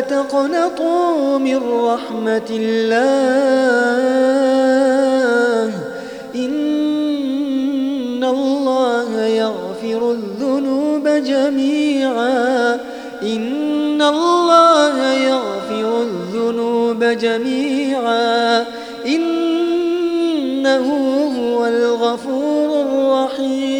تقنطوا من رحمة الله. إن الله يغفر الذنوب جميعا. إن الله يغفر الذنوب جميعا. إنه هو الغفور الرحيم.